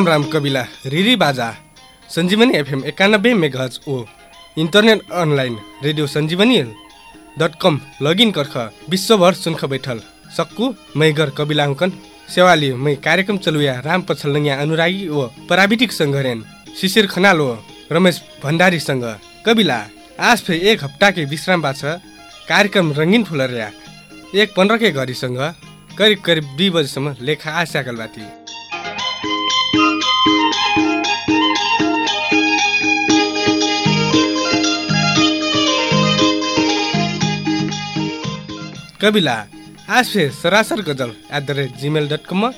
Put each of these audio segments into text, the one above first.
राम राम कविला रिरी बाजा। सञ्जीवनी एफएम एकानब्बे मेघज ओ। Internet online radio Sanjeevani dot com login कर्ख विश्वभर सुनख बैठल। सक्कु मैगर कविला हुकन सेवाली मै कार्यक्रम चलुया राम पछलङ्या अनुरागी ओ। प्राविधिक सङ्घरेन शिशिर खनाल ओ। रमेश भण्डारीसँग कविला आज फेरि एक हप्ताकै विश्राम बाछ। कार्यक्रम रङ्गिन फुलर्या। एक पन्ध्रकै घडीसँग करिब करिब दुई बजीसम्म लेखा आस्याकल कविला फेर सरासर गजल at the rate Gmail dot कममा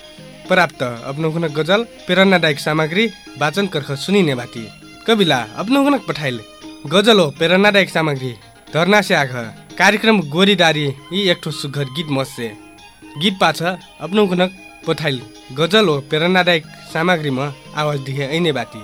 प्राप्त अपनौकुन गजल प्रेरणादायक सामग्री वाचन कर्ख सुनिने बाटी। कविला अपनौकुनक पठाइल। गजल हो प्रेरणादायक सामग्री। धर्ना से आघ कार्यक्रम गोरीदारी यी एकठो सुघर गीत मसे गीत पाछ अपनौकुनक पठाइल। गजल हो प्रेरणादायक सामग्रीमा आवाज दिए ऐने बाटी।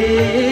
ver.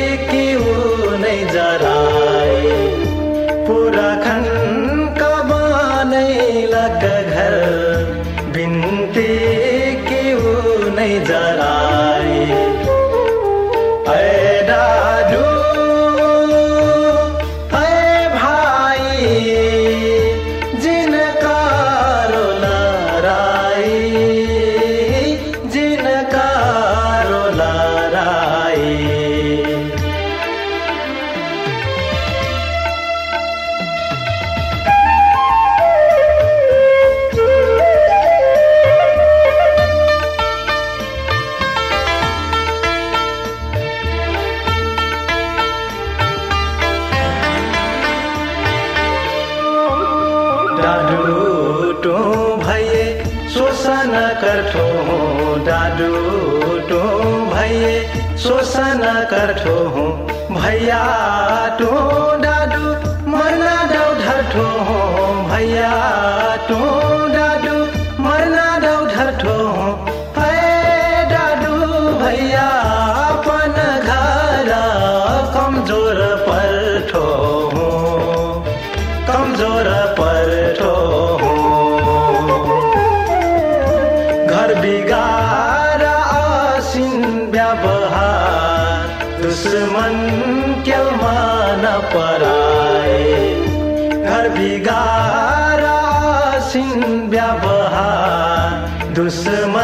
कर दादू हूँ भैये शोषण कर ठो हूँ। भैया, तू दादू, मना डो ढो हूँ। भैया टो Samsama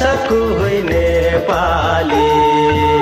सकु हुइने पाली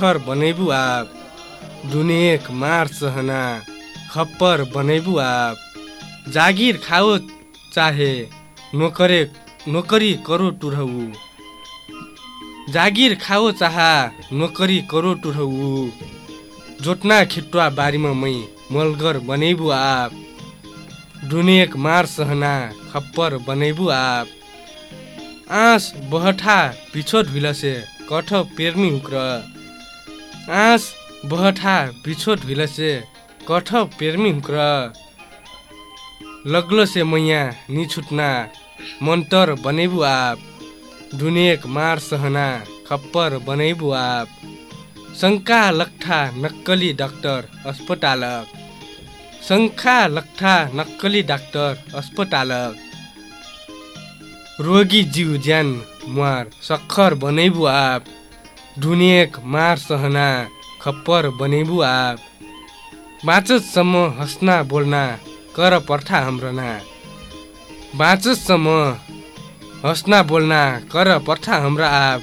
पत्थर बनैबु आप दुनेक मार सहना खप्पर बनैबु आप जागिर खाओ चाहे नोकरे नोकरी करो टुरहु। जागिर खाओ चाहा नोकरी करो टुरहु। जोटना खिट्वा बारीमा मै मलगर बनैबु आप दुनेक मार सहना खप्पर बनैबु आप आँस बहठा पिछोट भिलसे कठ पेर्मी हुक्र। आँस बहठा पिछोट भिलसे कठ पेर्मी हुक्र लग्लो से मैया नि छुट्ना मन्तर बनेबु आप दुनेक मार सहना खप्पर बनेबु आप शङ्का लक्ठा नक्कली डाक्टर अस्पतालक। शङ्खा लक्ठा नक्कली डाक्टर अस्पतालक। रोगी जीव ज्यान मुहार सक्खर बनैबु आप ढुनिएक मार सहना खप्पर बनैबु आप बाँचसम्म हँस्ना बोल्ना कर पर्था हाम्रो ना। बाँचसम्म हँस्ना बोल्ना कर पर्था हाम्रो आप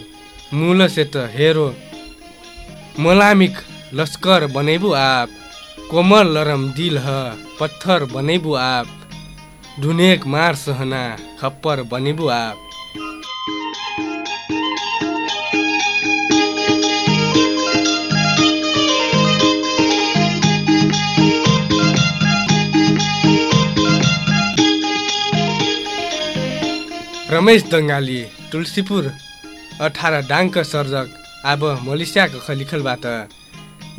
मूल से त हेरो मलामिक लस्कर बनैबु आप कोमल लरम दिल ह पत्थर बनैबु आप ढुनेक मार सहना खप्पर बनिबु आप रमेश दङ्गाली तुलसीपुर अठार डाङ्क सर्जक अब मलेसियाको खलिखलबाट।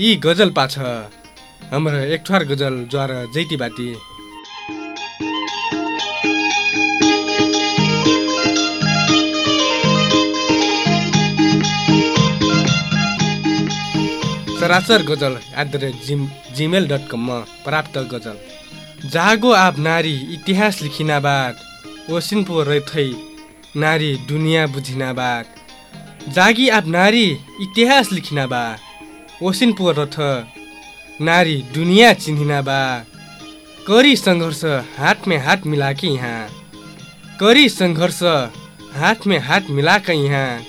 यी गजल पाछ। हाम्रो एकठ्वार गजल ज्वार जैती बाटी सरासर गजल एट द रेट जिम जिमेल डट कममा प्राप्त गजल। जागो आप नारी इतिहास लिखिना बाद ओसिनपो रैथै नारी दुनियाँ बुझिना बाद जागी आप नारी इतिहास लिखिना बा ओसिनपो रथ नारी दुनियाँ चिन्हिना बा करी सङ्घर्ष हात में हात मिलाके यहाँ। करी सङ्घर्ष हात में हात मिलाके यहाँ।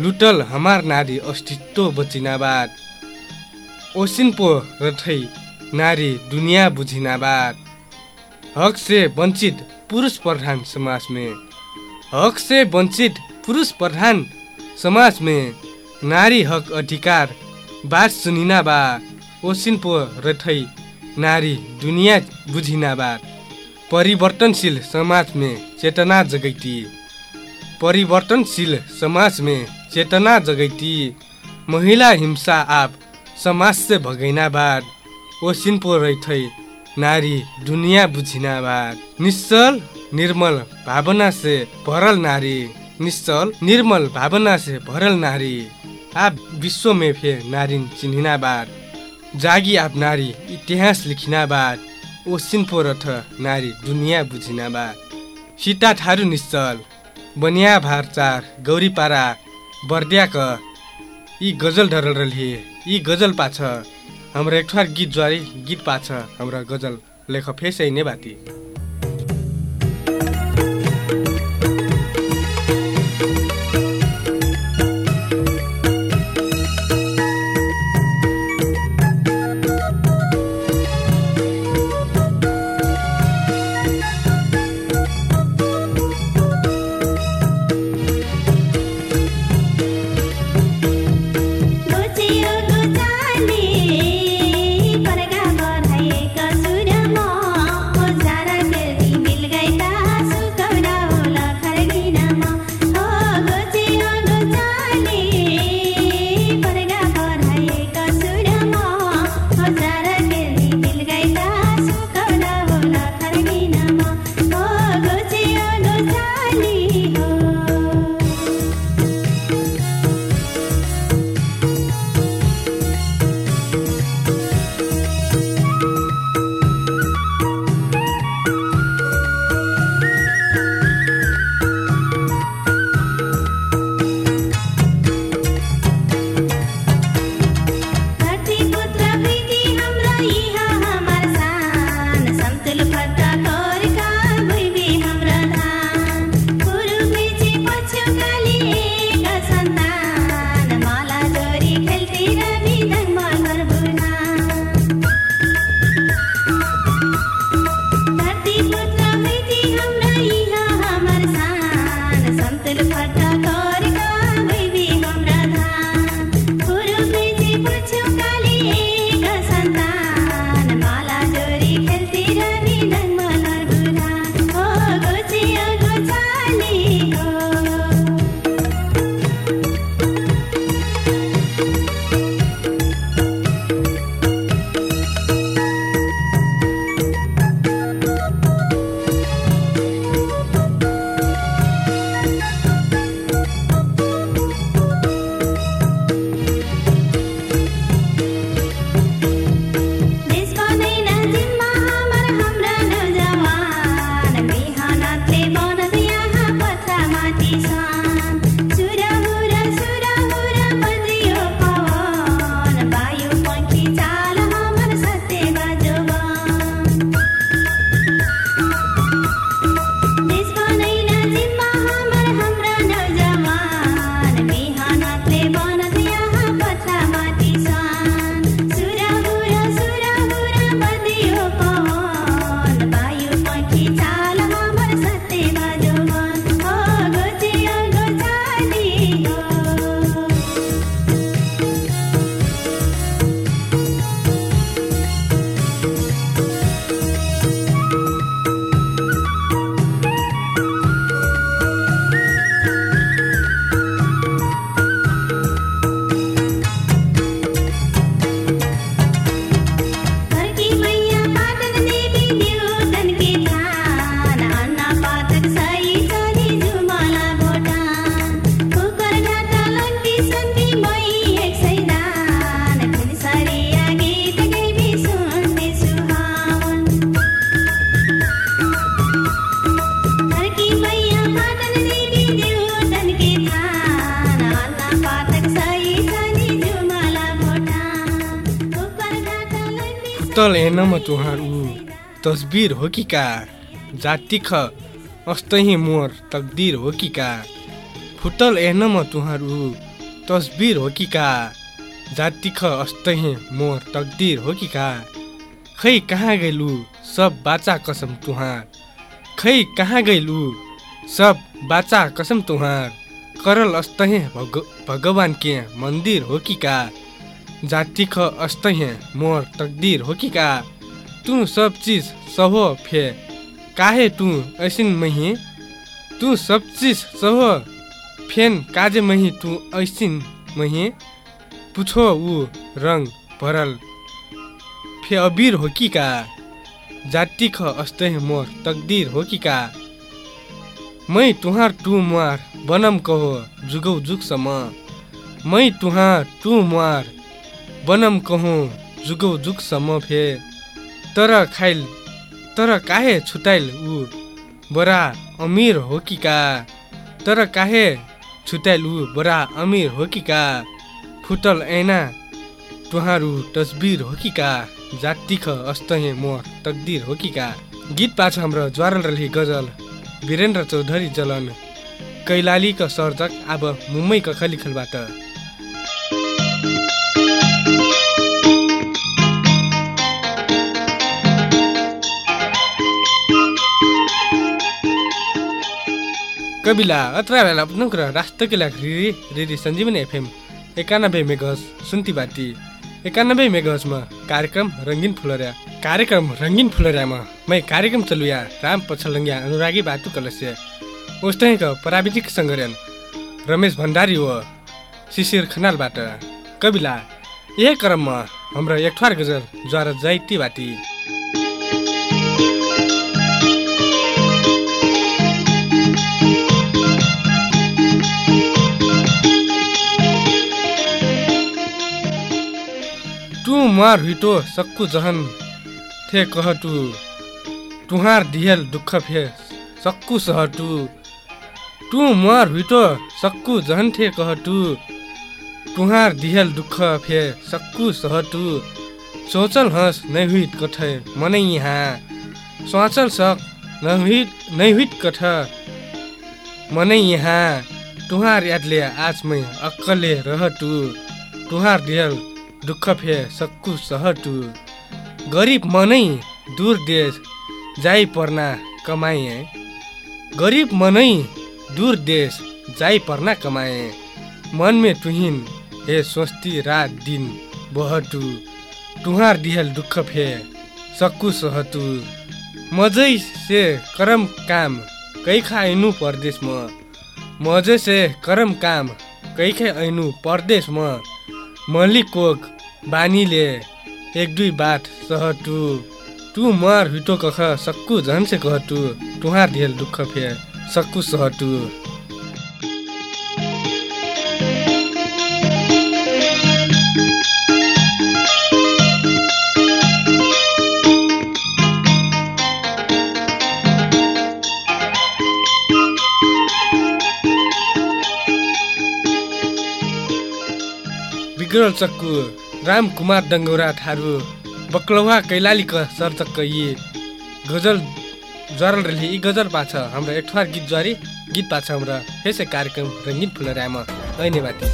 लुटल हमार नारी अस्तित्व बचिना बाद ओसिनपो रथै नारी दुनियाँ बुझिना बाद हक से वंचित पुरुष प्रधान समाज में। हक से वंचित पुरुष प्रधान समाज में नारी हक अधिकार। बात सुनिना बा ओसिनपो रथै नारी दुनियाँ बुझिना बात परिवर्तनशील समाज में चेतना जगैती। परिवर्तनशील समाज में चेतना जगैती। महिला हिंसा आप समाज से भगैना बाद। ओसिनपो रैथै नारी दुनियाँ बुझिना बाद निश्चल निर्मल भावना से भरल नारी। निश्चल निर्मल भावना से भरल नारी। आप विश्व में फे नारिन चिन्हिना बाद जागी आप नारी इतिहास लिखिना बाद ओसिनपो रथ नारी दुनियाँ बुझिना बाद सीता ठारू निश्चल बनिया भारचार गौरीपारा। बर्दियाक यी गजल ढरल रहे यी गजल पाछ। हाम्रो एकठ्वार गीत ज्वारी गीत पाछ हाम्रो गजल लेख फेसै नै बाती। एनमा तुहार ऊ तस्बिर हो कि का? जाति ख अस्तही मोर तकदीर हो कि का? फुटल एनमा तुहार ऊ तस्बिर हो कि का? जाति ख अस्तही मोर तकदीर हो कि का? खै कहाँ गइलु सब बाचा कसम तुहार। खै कहाँ गइलु सब बाचा कसम तुहार। करल अस्तहे भग भगवान के मंदिर हो कि का? जाति ख अस्तहे मोर तकदीर हो कि का? तू सब चीज सहो फे। काहे तू ऐसिन मही? तू सब चीज सहो फेन काजे मही तू ऐसिन मही? पुछो ऊ रंग भरल फे अबीर हो कि का? जाति ख अस्तहे मोर तकदीर हो कि का? मै तुहार टु मुहार बनम कहो जुगौ जुगसम्म मै तुहार टु मुहार बनम कहूँ जुगौ जुगसम्म फे। तर खाइल तर काहे छुटाइल ऊ? बडा अमिर हो कि का? तर काहे छुटाइल ऊ? बडा अमिर हो कि का? फुटल ऐना तुहारू तस्बिर हो कि का? जाति ख अस्तहे मोर तकदीर हो कि का? गीत पाछ हाम्रो ज्वारल रही गजल वीरेन्द्र चौधरी जलन कैलालीका सर्जक अब मुम्बईका खलिखलबाट। कबिला अत्र बेला नुक्र राष्ट्रकिला रिरी रिरी सञ्जीवनी एफएम एकानब्बे सुन्ती बाटी। एकानब्बे मेगजमा कार्यक्रम रङ्गिन फुलर्या। कार्यक्रम रङ्गिन फुलर्यामा मै कार्यक्रम चलुया राम पछलङ्ग्या अनुरागी बाटु कलस्य। उस्तैक प्राविधिक सङ्गर्यान रमेश भण्डारी व शिशिर खनालबाट। कबिला यही क्रममा हाम्रो एकठ्वार गजल ज्वार जैती बाटी। मार हुइटो सक्कु जहन। थे कह टु तुहार दिहल दुःख फे सक्कु सह टु मार हुइटो सक्कु जहन थे कह टु तुहार दिहल दुःख फे सक्कु सह टु सोचल हँस नै हुइट कठ मनै यहाँ। सोचल सक न हुइट नै हुइट कठ मनै यहाँ। तुहार यादले आज मै अक्कले रह टु तुहार दिहल दुःख फे सक्कु सहटु गरिब मनै दूर देश जाइ पर्ना कमाए गरिब मनै दूर देश जाइ पर्ना कमाए मनमे तुहिन हे सोच्ती रात दिन बहटु तुहार दिहल दुःख फे सक्कु सहटु मजै से करम काम कैखा ऐनु परदेशमा। मजै से करम काम कैखे ऐनु परदेशमा। मलिकोक बानीले एक दुई बाट सहटु टु मर हुटो कख सक्कु झन्से कहटु तुहार धेल दुःख फे सक्कु सहटु विग्रल चक्कु रामकुमार डङ्गौरा थारू बक्लौहा कैलालीका सर्जक यी गजल ज्वारल रहे यी गजल पाछ। हाम्रो एकठवार गीत ज्वारी गीत पाछ हाम्रो। यसै कार्यक्रम रङ्गिन फुलरामा ऐने बाटी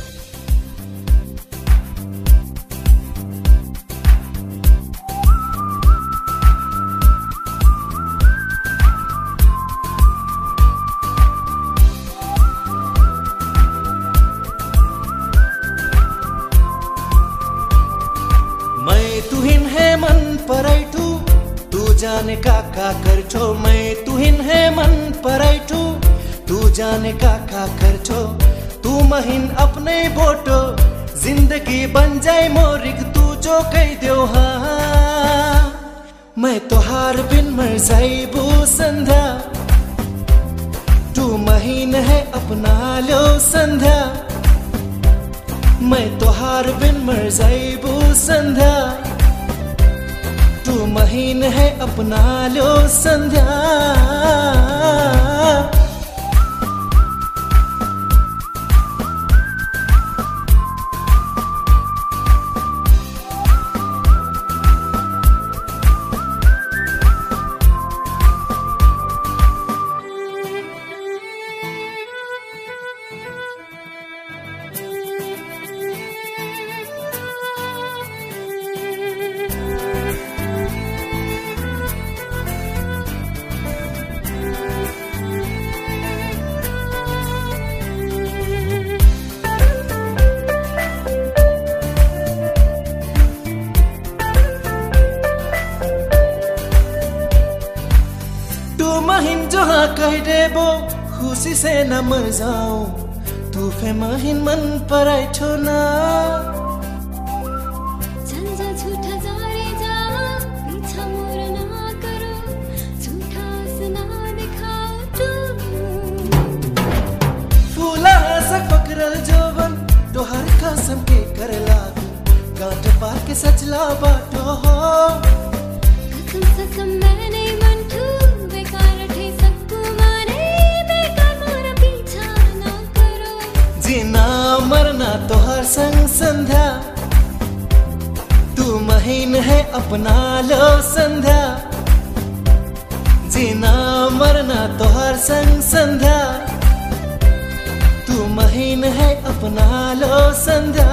तू न है अपना लो संध्या। मैं तो हार बिन मर जाइबू संध्या। तू महीन है अपना लो संध्या। मर जाऊं तू फे महिन मन पराइठो ना चल जा झूठा जारे जा पीछा मोर ना करो झूठा सना दिखाओ तू फूला से पकड़ल जोवन तोहर कसम के कर लागू गांठ पार के सचला बाटो हो जीना मरना तोहर संग संध्या। तू महीन है अपना लो संध्या। जीना मरना तोहर संग संध्या। तू महीन है अपना लो संध्या।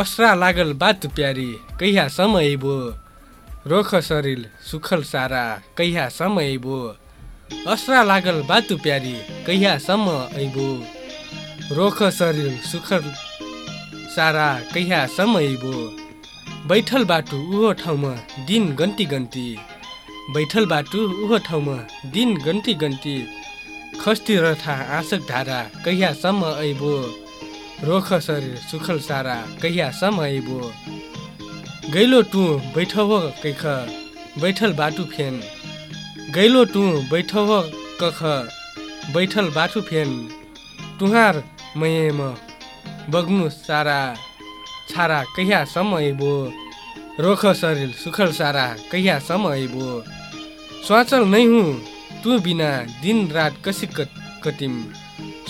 अस्रा लागल बात प्यारी कहिया समय बो? रोख शरीर सुखल सारा कहिया समय बो? अस्रा लागल बात प्यारी कहिया सम ऐबो? रोख शरीर सुखल सारा कहिया सम ऐबो बैठल बाटु उहो ठाउँमा दिन गन्ती गन्ती। बैठल बाटु उहो ठाउँमा दिन गन्ती गन्ती। खस्ती रथा आँसक धारा कहिया सम ऐबो रोख शरीर सुखल सारा कहिया सम ऐबो गैलो टु बैठव कैख बैठल बाटु फेन। गैलो टु बैठव कख बैठल बाटु फेन। टुहार मयम बग्नु सारा छारा कहिया सम ऐबो रोख शरीर सुखल सारा कहिया सम ऐबो स्वाचल नै हुँ तु बिना दिन रात कसी कट- कटिम।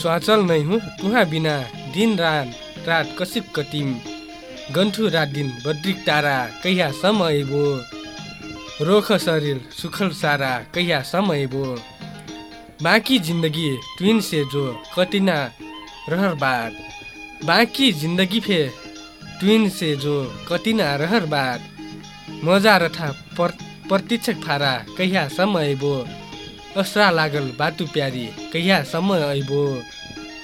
स्वाचल नै हुँ तुहा बिना दिन रात रात कसी कटिम। गन्ठु रात दिन बद्रिक तारा कहिया सम ऐबो रोख शरीर सुखल सारा कहिया सम ऐबो बाँकी जिन्दगी ट्विन से जो कतिना रहर बाद बाँकी जिन्दगी फे ट्विन से जो कतिना रहर बाद मजा रथा पर प्रतीक्षक फारा कहिया सम ऐबो अस्रा लागल बाटु प्यारी कहिया सम ऐबो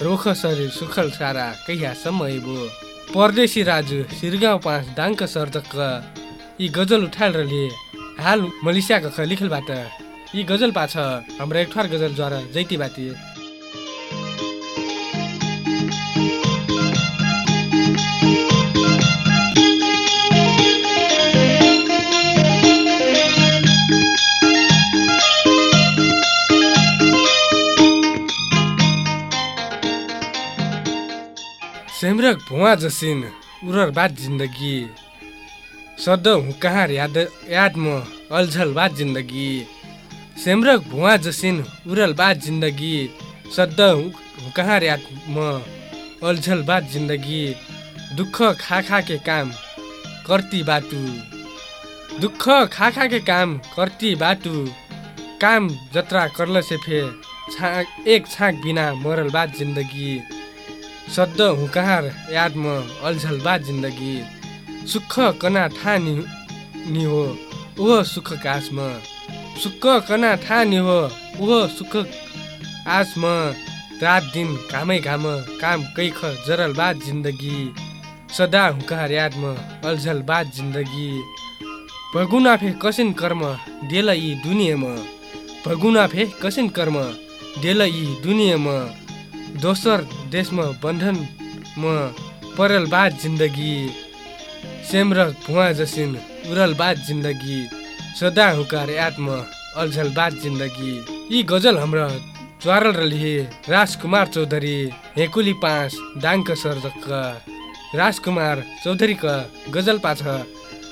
रोख शरीर सुखल सारा कहिया सम ऐबो परदेशी राजु सिरगाउँ पाँच दाङ्क सर्जक यी गजल उठाएर लिए हाल मलेसियाको ख लिखलबाट यी गजल पाछ हाम्रो एक ठुर गजल ज्वार जैती बाती। सेम्रक भुवा जसिन उरर बात जिन्दगी। सद कहाँ याद याद म अल्झल बात जिन्दगी। सेम्रक भुवा जसिन उरल बात जिन्दगी। सद कहाँ याद म अल्झल बात जिन्दगी। दुःख खा खा के काम कर्ती बाटु। दुःख खा खा के काम कर्ती बाटु। काम जत्रा करल से फे छाक एक छाक बिना मरल बात जिन्दगी। सद्द यादमा अल्झल बा जिन्दगी। सुख कना ठा नि हो ओह सुख कासमा सुख कना ठा नि हो ओह सुख आसमा रात दिन घामै घाम काम कैख जरल बाद जिन्दगी। सदा हुँकहार यादमा अल्झल बाद जिन्दगी। भगुनाफे कसिन कर्म देल यी दुनियाँमा भगुनाफे कसिन कर्म देल यी दुनियाँमा। दोस्रो देशमा बन्धनमा परल बाद जिन्दगी सेम र भुवा जसिन उरल बाद जिन्दगी सदा हुकार यादमा अल्झल बाद जिन्दगी। यी गजल हाम्रो ज्वारल रलिहे राजकुमार चौधरी हेकुली पाँच दाङ्क सर्जक राजकुमार चौधरीका गजल पाछ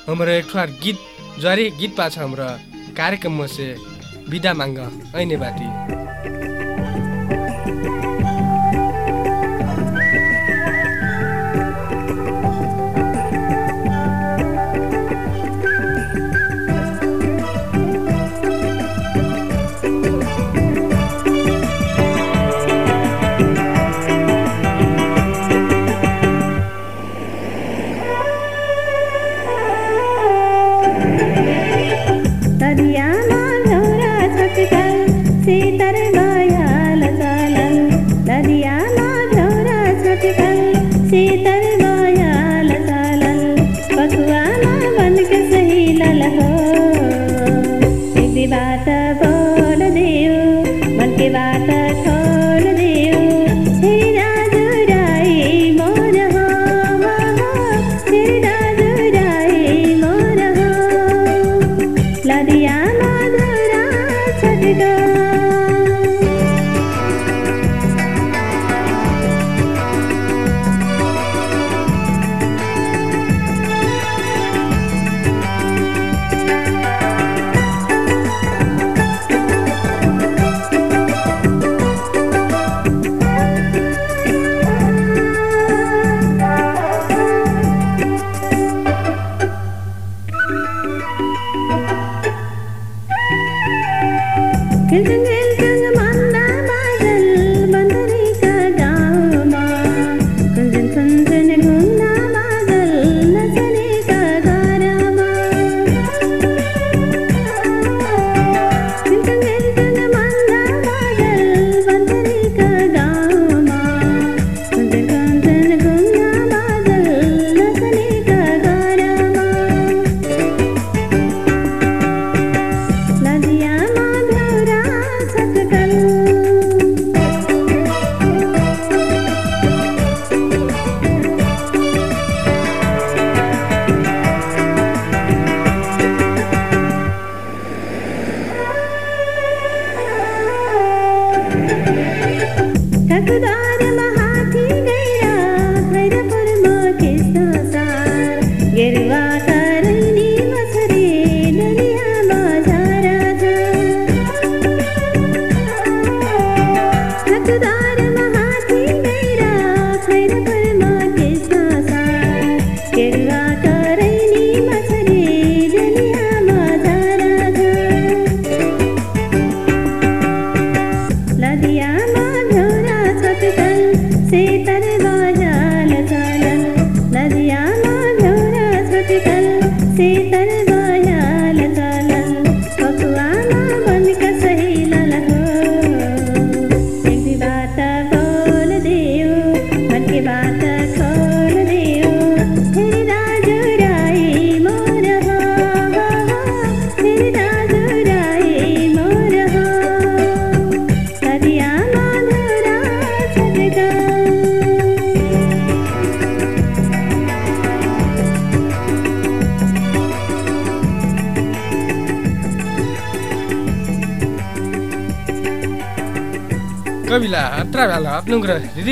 हाम्रो एक ठुहार गीत ज्वारे गीत पाछ हाम्रो कार्यक्रममा से बिदा माग ऐने बाटी चलल पकुवामा बनके सही हो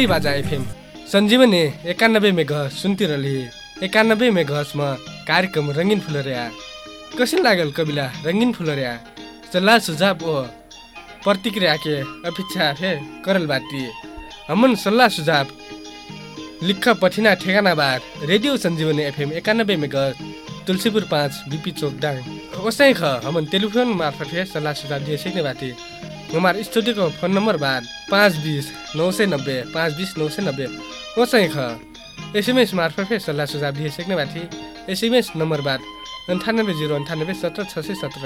हृदय बाजा एफएम सञ्जीवनी एकानब्बे मेघ सुन्तिरली एकानब्बे मेघसमा कार्यक्रम रङ्गिन फुलर्या। कसिन लागल कविला रङ्गिन फुलर्या? सल्लाह सुझाव ओ प्रतिक्रिया के अपेक्षा फे करल बाटी हमन सल्लाह सुझाव। लिख पठिना ठेगाना बार। रेडियो सञ्जीवनी एफएम एकानब्बे मेघ तुलसीपुर पाँच बिपी चोक दाङ ओसै ख हमन टेलिफोन मार्फत हे सल्लाह सुझाव दिए सिक्ने बाटी हमार स्टूडियो को फोन नंबर बाद पाँच बीस नौ सौ नब्बे पाँच बीस नौ सौ नब्बे। ओसै ख। एसएमएस मार्फत फेर सल्लाह सुझाव दिए सक्ने बाथी एसएमएस नम्बर बाद अन्ठानब्बे जिरो अन्ठानब्बे सत्र छ सय सत्र।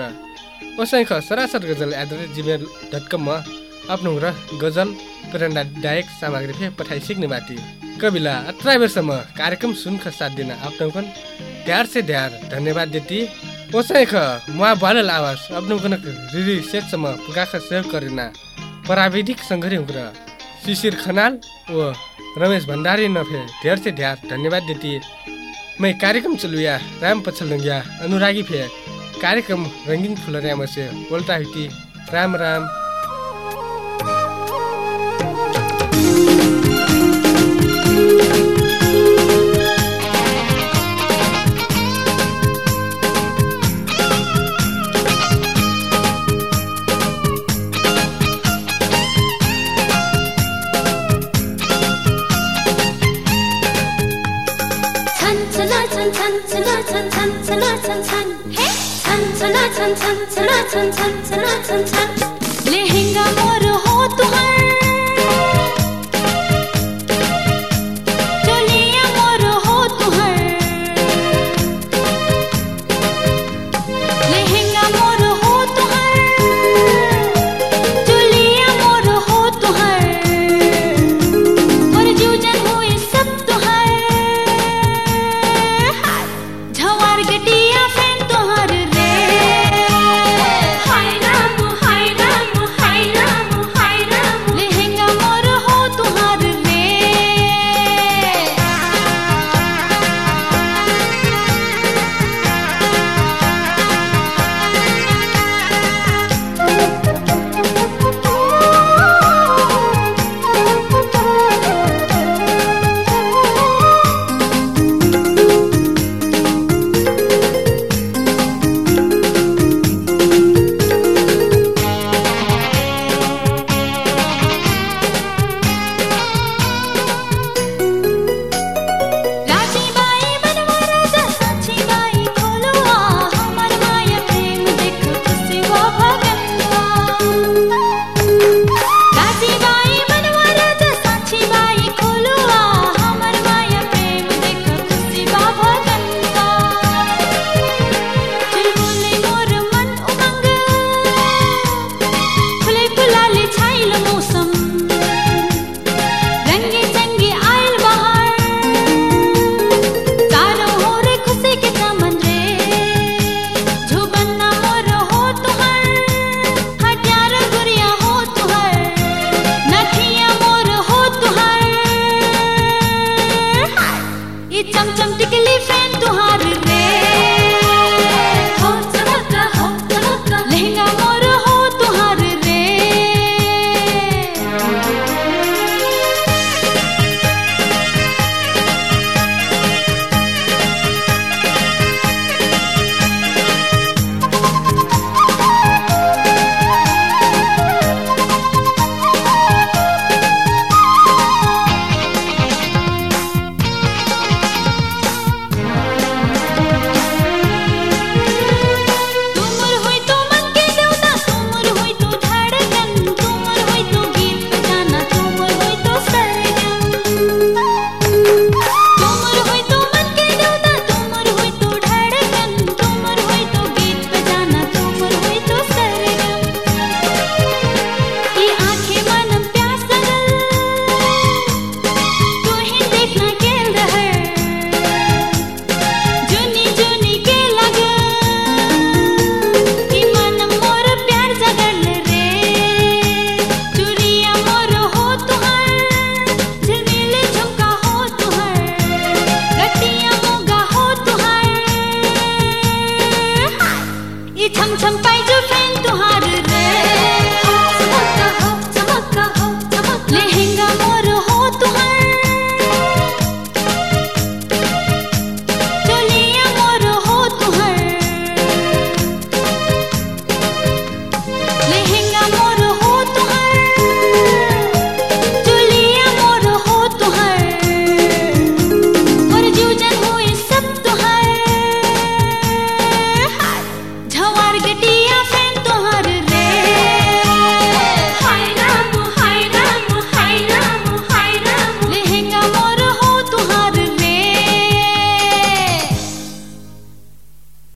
ओसै ख सरासर गजल at the rate Gmail dot कममा आफ्नो र गजल प्रेरणादायक सामग्री फे पठाइसिक्ने बाटी। कविला अठारह वर्षसम्म कार्यक्रम सुनख साथ दिन आफ्नोकन ध्यार से ध्यार। धन्यवाद देती। ओसै ख बालल आवाज आफ्नोकन रिरी सेटसम्म पुगाख सहयोग करेना प्राविधिक सङ्घरी उग्र शिशिर खनाल व रमेश भण्डारी नफे ढेर से ढ्यार धन्यवाद देती मै कार्यक्रम चलुया राम पछलुङ्ग्या अनुरागी फे। कार्यक्रम रङ्गिन फुलर्याम से बोल्टा हुती। Ram Ram. tan tan tan tan tan tan tan